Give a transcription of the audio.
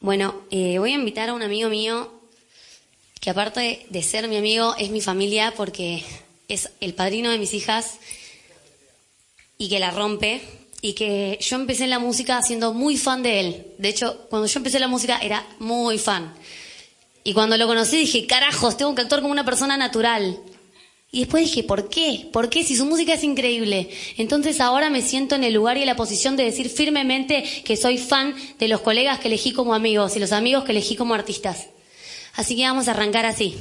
Bueno, eh, voy a invitar a un amigo mío que aparte de ser mi amigo es mi familia porque es el padrino de mis hijas y que la rompe y que yo empecé en la música siendo muy fan de él. De hecho, cuando yo empecé la música era muy fan. Y cuando lo conocí dije, carajos, tengo que actuar como una persona natural. Y después dije, ¿por qué? ¿Por qué? Si su música es increíble. Entonces ahora me siento en el lugar y en la posición de decir firmemente que soy fan de los colegas que elegí como amigos y los amigos que elegí como artistas. Así que vamos a arrancar así.